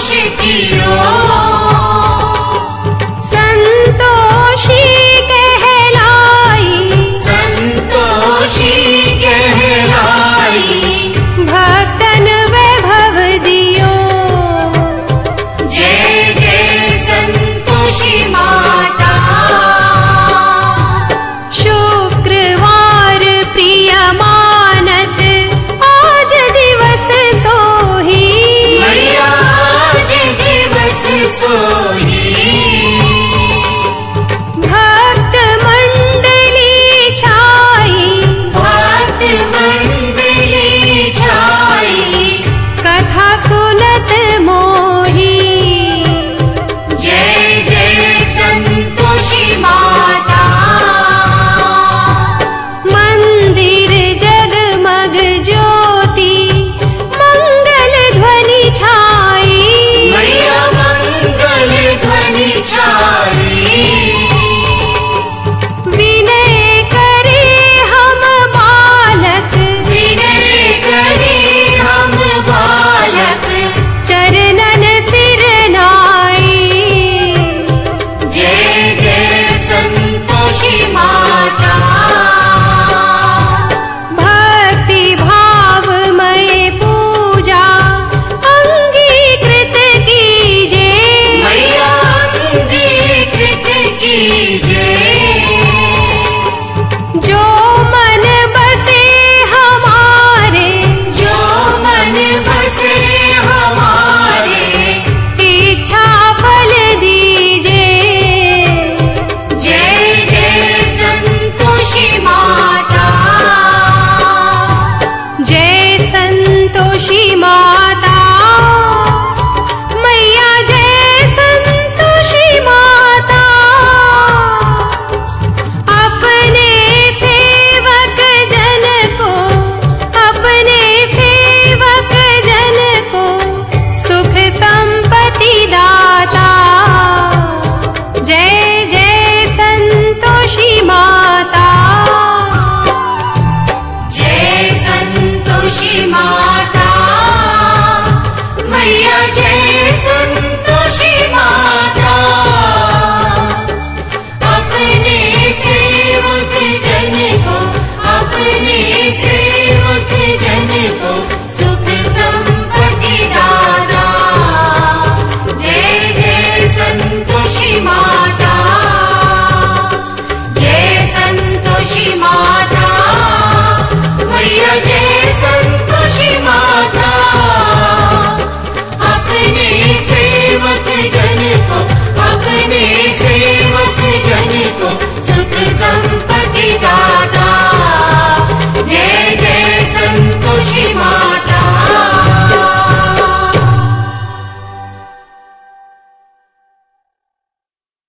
she